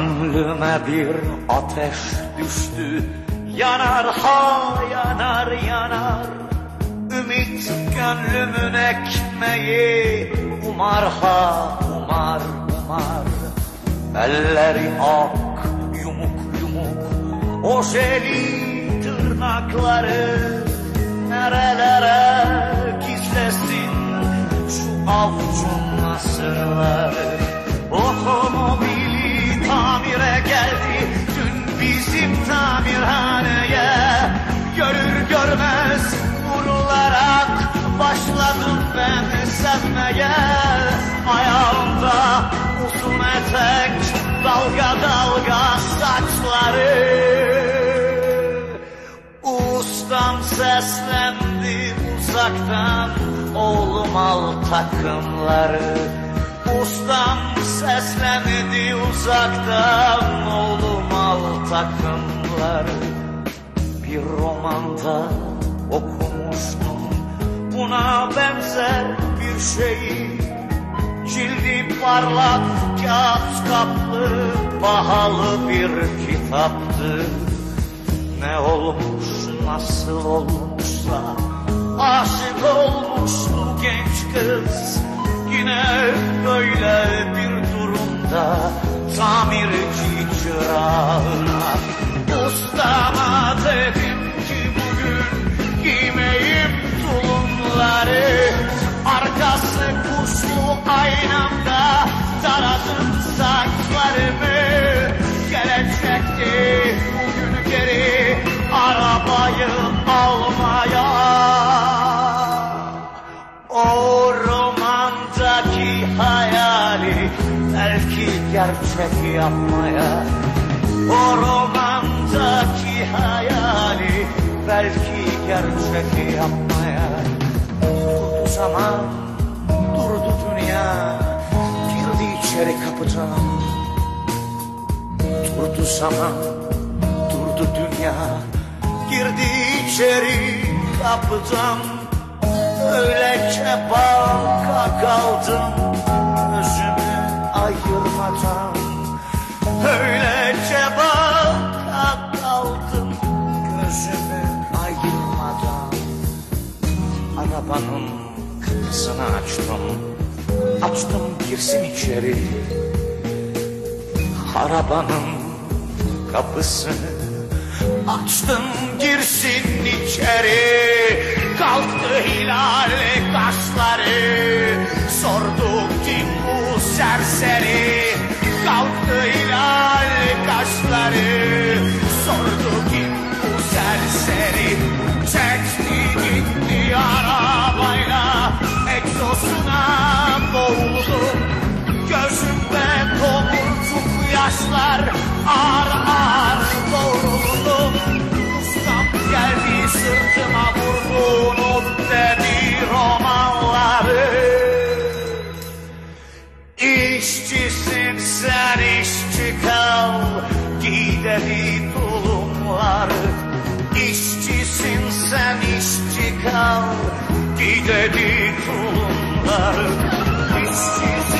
Kalbime bir ateş düştü. Yanar ha yanar yanar. Ümit gönlümün ekmeği. Umar ha umar umar. Elleri ak yumuk yumuk. Ojeli tırnakları Nerelere gizlesin Şu avucun nasırları Uzun etek Dalga dalga saçları. Ustam seslendi uzaktan Oğlum al takımları. Ustam seslendi uzaktan Oğlum al takımları. Bir romanda okumuştum Buna benzer bir şeyi Cildi parlak kağıt kaplı Pahalı bir kitaptı. Ne olmuş nasıl olmuşsa Aşık olmuştu genç kız. Yine böyle bir durumda Tamirci çırağına Ustama gerçek yapmaya. O romandaki hayali Belki gerçek yapmaya. Durdu zaman, durdu dünya. Girdi içeri kapıdan. Durdu zaman, durdu dünya. Girdi içeri kapıdan. Öylece baka kaldım ayırmadan Öylece baka kaldım Gözümü ayırmadan Arabanın kapısını açtım Açtım girsin içeri. Arabanın kapısını açtım girsin içeri. Kalktı hilal kaşları Sordu serseri Kalktı hilal gece bir tulumlar işsiz